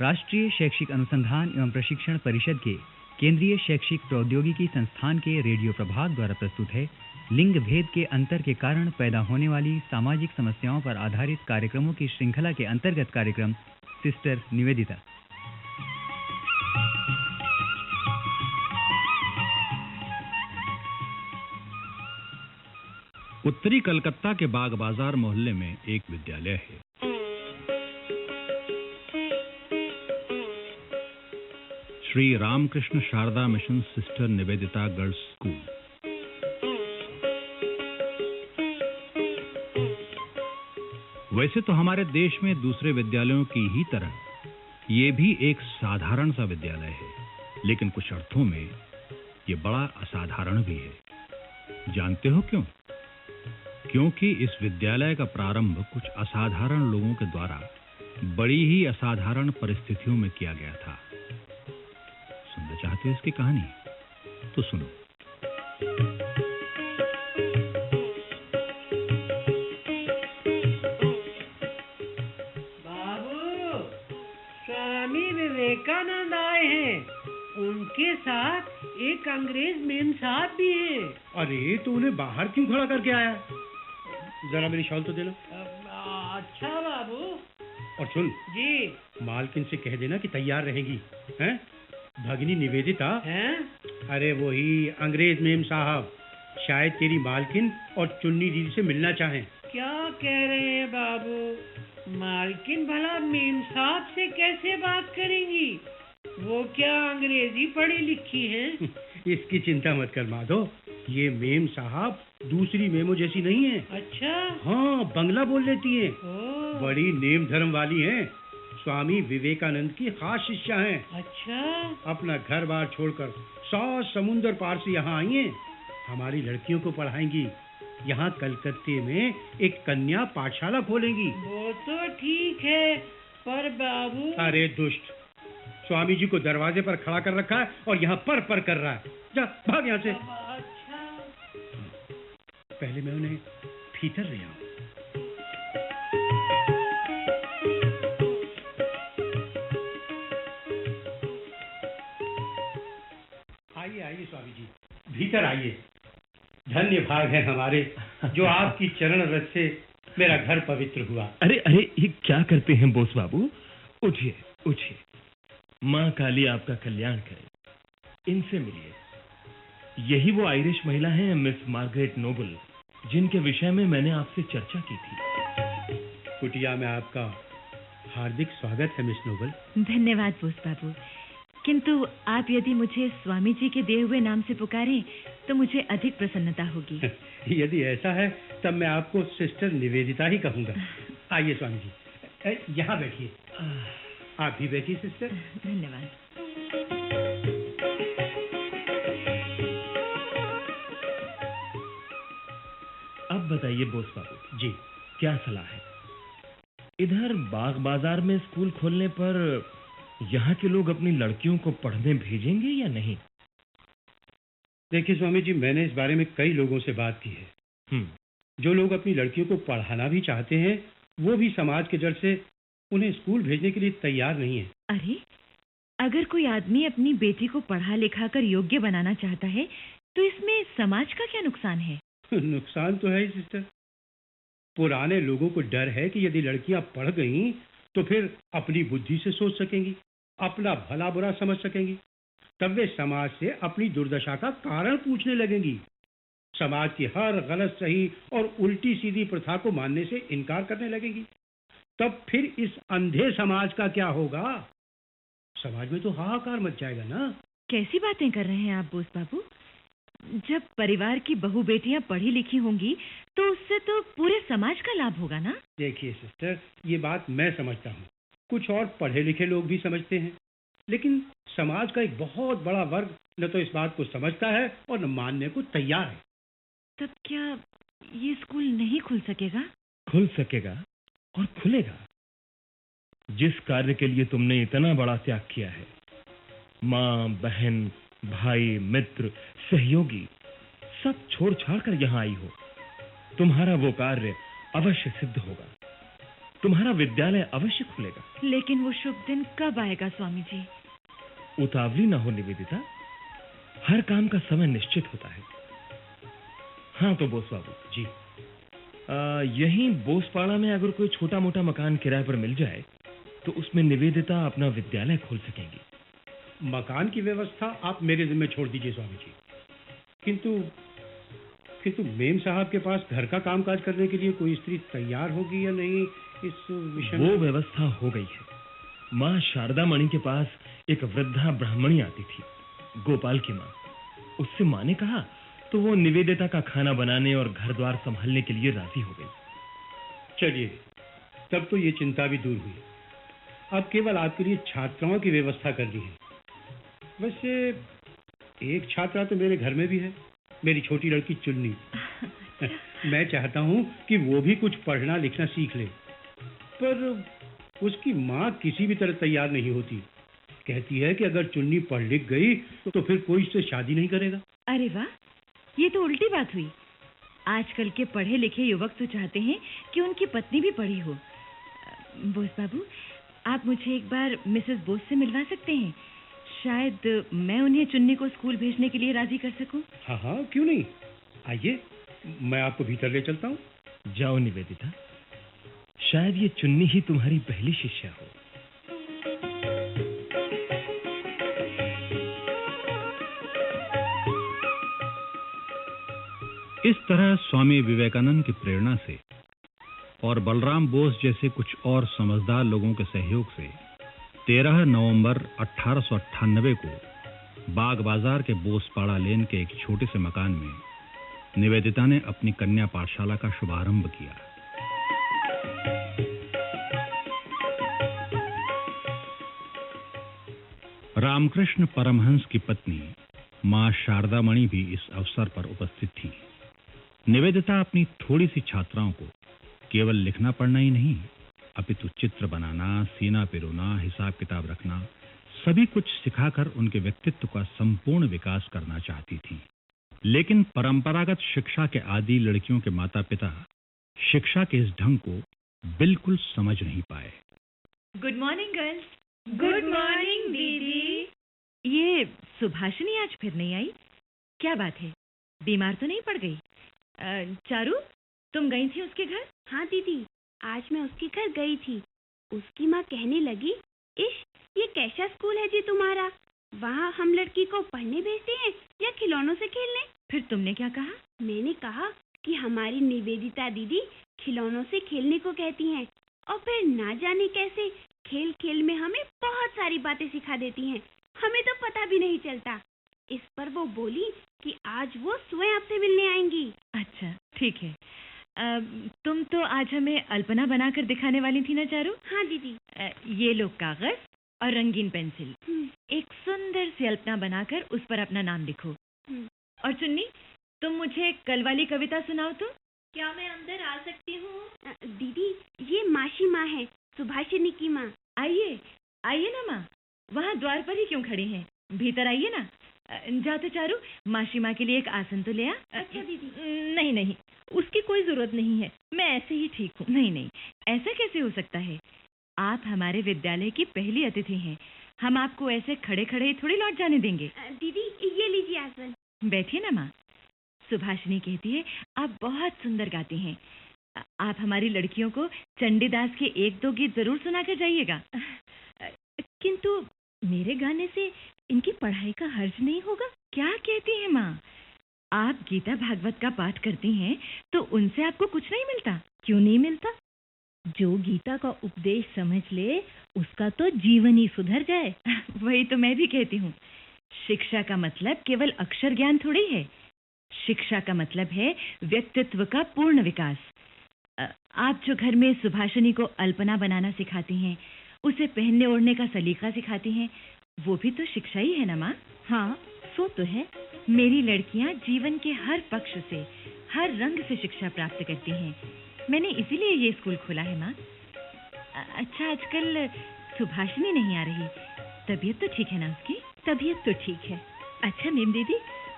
राष्ट्रीय शैक्षिक अनुसंधान एवं प्रशिक्षण परिषद के केंद्रीय शैक्षिक प्रौद्योगिकी संस्थान के रेडियो प्रभाग द्वारा प्रस्तुत है। लिंग भेद के अंतर के कारण पैदा होने वाली सामाजिक समस्याओं पर आधारित कार्यक्रमों की श्रृंखला के अंतर्गत कार्यक्रम। सिस्टर निवेदिता। उत्तरी कलकत्ता के बाग बाज़ार मोहल्ले में एक विद्यालय है। Shri Ramakrishna Sarada mission sister Nivedita girls school. वैसे तो हमारे देश में दूसरे विद्यालयों की ही तरह, ये भी एक साधारण सा विद्यालय है, लेकिन कुछ अर्थों में ये बड़ा असाधारण भी है। जानते हो क्यों? क्योंकि इस विद्यालय का प्रारंभ कुछ असाधारण लोगों के द्वारा बड़ी ही असाधारण परिस्थितियों में किया गया था। चाहते हो इसकी कहानी तो सुनो। बाबू स्वामी विवेकानंद आए हैं। उनके साथ एक अंग्रेज़ मेम साहब भी है। अरे तो उन्हें बाहर क्यों खड़ा करके आया? जरा मेरी शॉल तो दे लो। अच्छा बाबू। और सुन। जी। मालकिन से कह देना कि तैयार रहेगी हैं? भगनी निवेदिता? हैं? अरे वही अंग्रेज़ मेम साहब शायद तेरी मालकिन और चुन्नी दीदी से मिलना चाहें। क्या कह रहे हैं बाबू? मालकिन भला मेम साहब से कैसे बात करेंगी? वो क्या अंग्रेज़ी पढ़ी लिखी हैं? इसकी चिंता मत कर माधो ये मेम साहब दूसरी मेमो जैसी नहीं है। अच्छा। हाँ बंगला बोल लेती है। बड़ी नेम धर्म वाली हैं। स्वामी विवेकानंद की खास शिष्या हैं। अच्छा। अपना घर बार छोड़कर सौ समुंदर पार से यहाँ आई हैं। हमारी लड़कियों को पढ़ाएँगी। यहाँ कलकत्ते में एक कन्या पाठशाला खोलेंगी। वो तो ठीक है पर बाबू। अरे दुष्ट स्वामी जी को दरवाजे पर खड़ा कर रखा है और यहाँ पर पर कर रहा है। जा भाग यहाँ से। अच्छा। पहले मैं उन्हें भीतर ले आऊँ। भीतर आइए। धन्य भाग है हमारे जो आपकी चरण रस से मेरा घर पवित्र हुआ। अरे अरे ये क्या करते हैं बोस बाबू? उठिए उठिए। माँ काली आपका कल्याण करे। इनसे मिलिए। यही वो आयरिश महिला है मिस मार्गरेट नोबल जिनके विषय में मैंने आपसे चर्चा की थी। कुटिया में आपका हार्दिक स्वागत है मिस नोबल। धन्यवाद बोस बाबू। किंतु आप यदि मुझे स्वामी जी के दिए हुए नाम से पुकारें तो मुझे अधिक प्रसन्नता होगी। यदि ऐसा है तब मैं आपको सिस्टर निवेदिता ही कहूँगा। आइए स्वामी जी यहाँ बैठिए। आप भी बैठिए सिस्टर। धन्यवाद। अब बताइए बोस बाबू जी। क्या सलाह है? इधर बाग बाज़ार में स्कूल खोलने पर यहाँ के लोग अपनी लड़कियों को पढ़ने भेजेंगे या नहीं? देखिए स्वामी जी मैंने इस बारे में कई लोगों से बात की है। हम्म। जो लोग अपनी लड़कियों को पढ़ाना भी चाहते हैं वो भी समाज के जड़ से उन्हें स्कूल भेजने के लिए तैयार नहीं है। अरे अगर कोई आदमी अपनी बेटी को पढ़ा लिखा कर योग्य बनाना चाहता है तो इसमें समाज का क्या नुकसान है? नुकसान तो है सिस्टर। पुराने लोगों को डर है कि यदि लड़कियाँ पढ़ गईं तो फिर अपनी बुद्धि से सोच सकेंगी। अपना भला बुरा समझ सकेंगी। तब वे समाज से अपनी दुर्दशा का कारण पूछने लगेंगी। समाज की हर गलत सही और उल्टी सीधी प्रथा को मानने से इनकार करने लगेंगी। तब फिर इस अंधे समाज का क्या होगा? समाज में तो हाहाकार मच जाएगा ना? कैसी बातें कर रहे हैं आप बोस बाबू? जब परिवार की बहू बेटियाँ पढ़ी लिखी होंगी तो उससे तो पूरे समाज का लाभ होगा ना? देखिए सिस्टर ये बात मैं समझता हूँ। कुछ और पढ़े लिखे लोग भी समझते हैं। लेकिन समाज का एक बहुत बड़ा वर्ग न तो इस बात को समझता है और न मानने को तैयार है। तब क्या ये स्कूल नहीं खुल सकेगा? खुल सकेगा और खुलेगा। जिस कार्य के लिए तुमने इतना बड़ा त्याग किया है माँ बहन भाई मित्र सहयोगी सब छोड़ छाड़ कर यहाँ आई हो तुम्हारा वो कार्य अवश्य सिद्ध होगा। तुम्हारा विद्यालय अवश्य खुलेगा। लेकिन वो शुभ दिन कब आएगा स्वामी जी उतावली ना हो निवेदिता हर काम का समय निश्चित होता है। हाँ तो बोस बाबू जी। आ, यहीं बोसपाड़ा में अगर कोई छोटा मोटा मकान किराए पर मिल जाए तो उसमें निवेदिता अपना विद्यालय खोल सकेंगी। मकान की व्यवस्था आप मेरे जिम्मे छोड़ दीजिए स्वामी जी किंतु किंतु मेम साहब के पास घर का कामकाज करने के लिए कोई स्त्री तैयार होगी या नहीं? इस विषय वो व्यवस्था हो गई है। माँ शारदा मणि के पास एक वृद्धा ब्राह्मणी आती थी गोपाल की माँ। उससे माँ ने कहा तो वो निवेदिता का खाना बनाने और घर द्वार संभालने के लिए राज़ी हो गई। चलिए तब तो ये चिंता भी दूर हुई। अब केवल आपके लिए छात्राओं की व्यवस्था कर करनी है। वैसे एक छात्रा तो मेरे घर में भी है। मेरी छोटी लड़की चुन्नी। मैं चाहता हूँ कि वो भी कुछ पढ़ना लिखना सीख ले। पर उसकी माँ किसी भी तरह तैयार नहीं होती। कहती है कि अगर चुन्नी पढ़ लिख गई तो फिर कोई इससे शादी नहीं करेगा। अरे वाह ये तो उल्टी बात हुई। आजकल के पढ़े लिखे युवक तो चाहते हैं कि उनकी पत्नी भी पढ़ी हो। बोस बाबू आप मुझे एक बार मिसेस बोस से मिलवा सकते हैं? शायद मैं उन्हें चुन्नी को स्कूल भेजने के लिए राज़ी कर सकूँ? हाँ हाँ क्यों नहीं? आइए मैं आपको भीतर ले चलता हूँ। जाओ निवेदिता। शायद ये चुन्नी ही तुम्हारी पहली शिष्या हो। इस तरह स्वामी विवेकानंद की प्रेरणा से और बलराम बोस जैसे कुछ और समझदार लोगों के सहयोग से 13 नवंबर अठारह सौ अट्ठानबे को बाग बाज़ार के बोसपाड़ा लेन के एक छोटे से मकान में निवेदिता ने अपनी कन्या पाठशाला का शुभारंभ किया। रामकृष्ण परमहंस की पत्नी, माँ शारदामणि भी इस अवसर पर उपस्थित थी। निवेदिता अपनी थोड़ी सी छात्राओं को, केवल लिखना पढ़ना ही नहीं, अपितु चित्र बनाना, सीना पिरोना, हिसाब किताब रखना, सभी कुछ सिखाकर उनके व्यक्तित्व का संपूर्ण विकास करना चाहती थी। लेकिन परंपरागत शिक्षा के आदि लड़कियों के माता-पिता शिक्षा के इस ढंग को बिल्कुल समझ नहीं पाए। Good morning girls good morning दीदी। ये सुभाषिनी आज फिर नहीं आई? क्या बात है? बीमार तो नहीं पड़ गई? चारू तुम गई थी उसके घर? हाँ दीदी। आज मैं उसके घर गई थी। उसकी माँ कहने लगी इश ये कैसा स्कूल है जी तुम्हारा? वहाँ हम लड़की को पढ़ने भेजते हैं या खिलौनों से खेलने? फिर तुमने क्या कहा? मैंने कहा कि हमारी निवेदिता दीदी खिलौनों से खेलने को कहती हैं और फिर ना जाने कैसे खेल खेल में हमें बहुत सारी बातें सिखा देती हैं। हमें तो पता भी नहीं चलता। इस पर वो बोली कि आज वो स्वयं आपसे मिलने आएँगी। अच्छा ठीक है। अ, तुम तो आज हमें अल्पना बनाकर दिखाने वाली थी ना चारू? हाँ दीदी। अ, ये लो कागज़ और रंगीन पेंसिल। हम्म, एक सुंदर सी अल्पना बनाकर उस पर अपना नाम लिखो। हम्म। और चुन्नी तुम मुझे कल वाली कविता सुनाओ तो। क्या मैं अंदर आ सकती हूँ? दीदी ये मासी माँ है सुभाषिनी की माँ। आइए आइए ना माँ। वहाँ द्वार पर ही क्यों खड़ी हैं? भीतर आइए ना। जाते तो चारू मासी माँ के लिए एक आसन तो ले आ। अच्छा दीदी। नहीं नहीं उसकी कोई ज़रूरत नहीं है। मैं ऐसे ही ठीक हूँ। नहीं नहीं ऐसा कैसे हो सकता है? आप हमारे विद्यालय की पहली अतिथि हैं। हम आपको ऐसे खड़े खड़े ही थोड़ी लौट जाने देंगे। दीदी ये लीजिए आसन। बैठिए ना माँ। सुभाषिनी कहती है, आप बहुत सुंदर गाती हैं। आप हमारी लड़कियों को चंडीदास के एक दो गीत ज़रूर सुना कर जाइएगा। किंतु मेरे गाने से इनकी पढ़ाई का हर्ज नहीं होगा? क्या कहती है माँ? आप गीता भागवत का पाठ करती हैं तो उनसे आपको कुछ नहीं मिलता? क्यों नहीं मिलता? जो गीता का उपदेश समझ ले, उसका तो जीवन ही सुधर जाए। वही तो मैं भी कहती हूँ। शिक्षा का मतलब केवल अक्षर ज्ञान थोड़ी है। शिक्षा का मतलब है व्यक्तित्व का पूर्ण विकास। आप जो घर में सुभाषिनी को अल्पना बनाना सिखाती हैं, उसे पहनने ओढ़ने का सलीका सिखाती हैं, वो भी तो शिक्षा ही है ना माँ? हाँ सो तो है। मेरी लड़कियाँ जीवन के हर पक्ष से, हर रंग से शिक्षा प्राप्त करती हैं। मैंने इसीलिए ये स्कूल खोला है माँ। अच्छा आजकल सुभाषिनी नहीं आ रही। तबीयत तो ठीक है ना उसकी? तबीयत तो ठीक है। अच्छा मेम दीदी,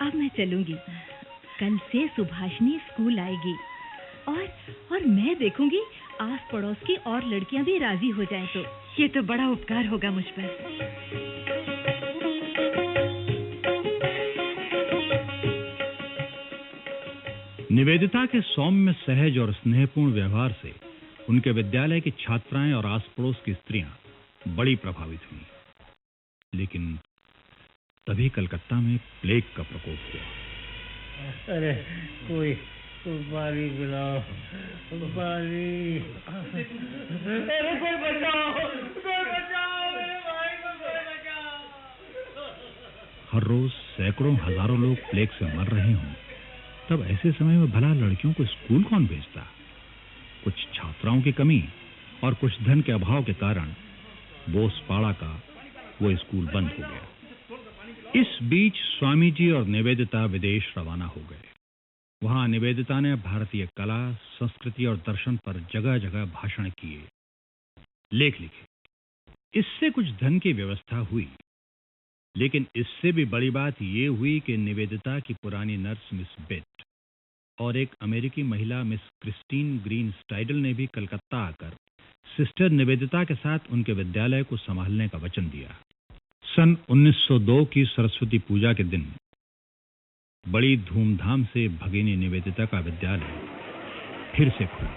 अब मैं चलूँगी। कल से सुभाषिनी स्कूल आएगी। और और मैं देखूँगी आस पड़ोस की और लड़कियाँ भी राज़ी हो जाएँ तो। ये तो बड़ा उपकार होगा मुझ पर। निवेदिता के सौम्य, सहज और स्नेहपूर्ण व्यवहार से उनके विद्यालय की छात्राएँ और आस पड़ोस की स्त्रियाँ बड़ी प्रभावित हुई। लेकिन तभी कलकत्ता में प्लेग का प्रकोप हुआ। अरे कोई पानी पिलाओ पानी अरे कोई बचाओ कोई बचाओ मेरे भाई को कोई बचाओ हर रोज सैकड़ों हज़ारों लोग प्लेग से मर रहे हों। तब ऐसे समय में भला लड़कियों को स्कूल कौन भेजता? कुछ छात्राओं की कमी और कुछ धन के अभाव के कारण बोसपाड़ा का वो स्कूल बंद हो गया। इस बीच स्वामी जी और निवेदिता विदेश रवाना हो गए। वहाँ निवेदिता ने भारतीय कला, संस्कृति और दर्शन पर जगह जगह भाषण किए, लेख लिखे। इससे कुछ धन की व्यवस्था हुई। लेकिन इससे भी बड़ी बात ये हुई कि निवेदिता की पुरानी नर्स मिस बेट और एक अमेरिकी महिला मिस क्रिस्टीन ग्रीन स्टाइडल ने भी कलकत्ता आकर सिस्टर निवेदिता के साथ उनके विद्यालय को संभालने का वचन दिया। सन 1902 की सरस्वती पूजा के दिन बड़ी धूमधाम से भगिनी निवेदिता का विद्यालय फिर से खुला।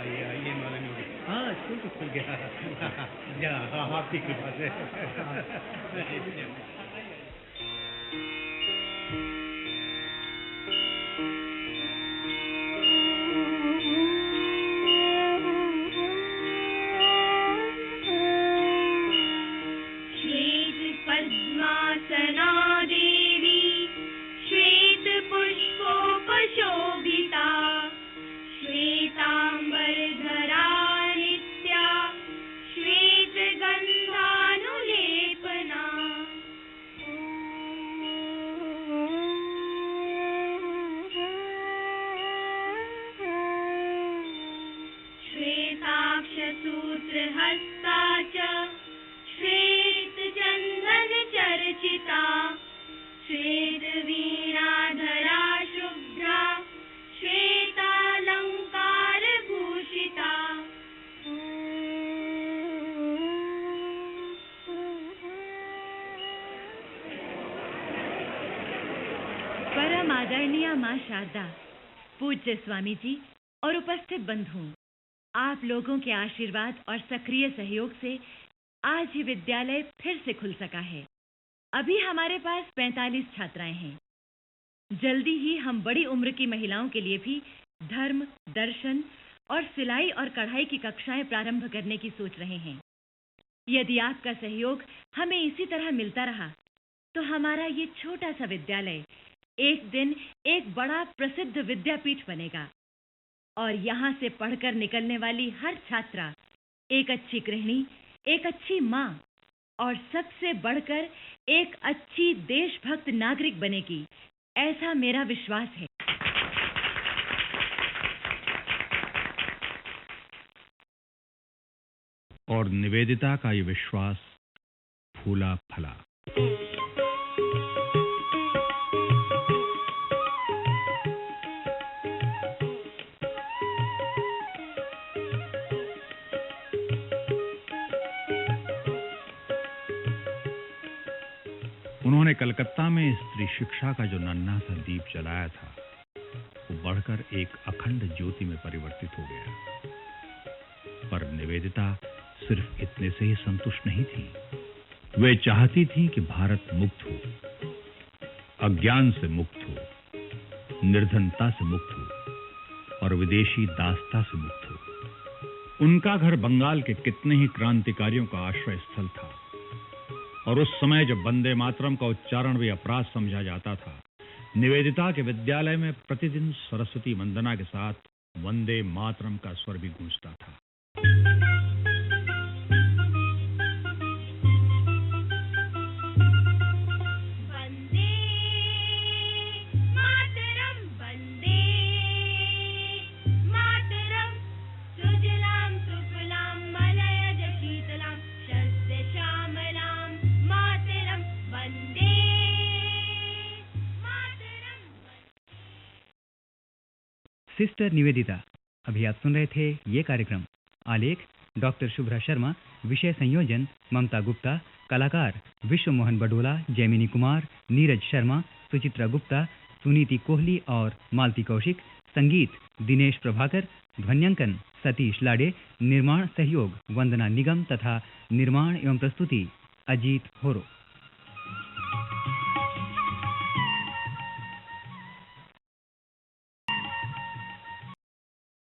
आइए आइए मालूम हाँ स्कूल तो खुल गया। जा हाँ आपकी कृपा से आदरणीय माँ शारदा, पूज्य स्वामी जी और उपस्थित बंधुओं आप लोगों के आशीर्वाद और सक्रिय सहयोग से आज ये विद्यालय फिर से खुल सका है। अभी हमारे पास 45 छात्राएँ हैं। जल्दी ही हम बड़ी उम्र की महिलाओं के लिए भी धर्म, दर्शन और सिलाई और कढ़ाई की कक्षाएँ प्रारंभ करने की सोच रहे हैं। यदि आपका सहयोग हमें इसी तरह मिलता रहा तो हमारा ये छोटा सा विद्यालय एक दिन एक बड़ा प्रसिद्ध विद्यापीठ बनेगा। और यहाँ से पढ़कर निकलने वाली हर छात्रा, एक अच्छी गृहिणी, एक अच्छी माँ, और सबसे बढ़कर एक अच्छी देशभक्त नागरिक बनेगी, ऐसा मेरा विश्वास है। और निवेदिता का ये विश्वास फूला फला उन्होंने कलकत्ता में स्त्री शिक्षा का जो नन्हा सा दीप जलाया था, वो बढ़कर एक अखंड ज्योति में परिवर्तित हो गया। पर निवेदिता सिर्फ़ इतने से ही संतुष्ट नहीं थी। वे चाहती थी कि भारत मुक्त हो, अज्ञान से मुक्त हो, निर्धनता से मुक्त हो और विदेशी दासता से मुक्त हो। उनका घर बंगाल के कितने ही क्रांतिकारियों का आश्रय स्थल था। और उस समय जब वंदे मातरम का उच्चारण भी अपराध समझा जाता था, निवेदिता के विद्यालय में प्रतिदिन सरस्वती वंदना के साथ वंदे मातरम का स्वर भी गूंजता सिस्टर निवेदिता। अभी आप सुन रहे थे ये कार्यक्रम। आलेख, डॉक्टर शुभ्रा शर्मा, विषय संयोजन, ममता गुप्ता, कलाकार विश्व मोहन बडोला, जैमिनी कुमार, नीरज शर्मा, सुचित्रा गुप्ता, सुनीति कोहली और मालती कौशिक, संगीत, दिनेश प्रभाकर, ध्वन्यांकन, सतीश लाडे, निर्माण सहयोग, वंदना निगम तथा निर्माण एवं प्रस्तुति, अजीत होरो।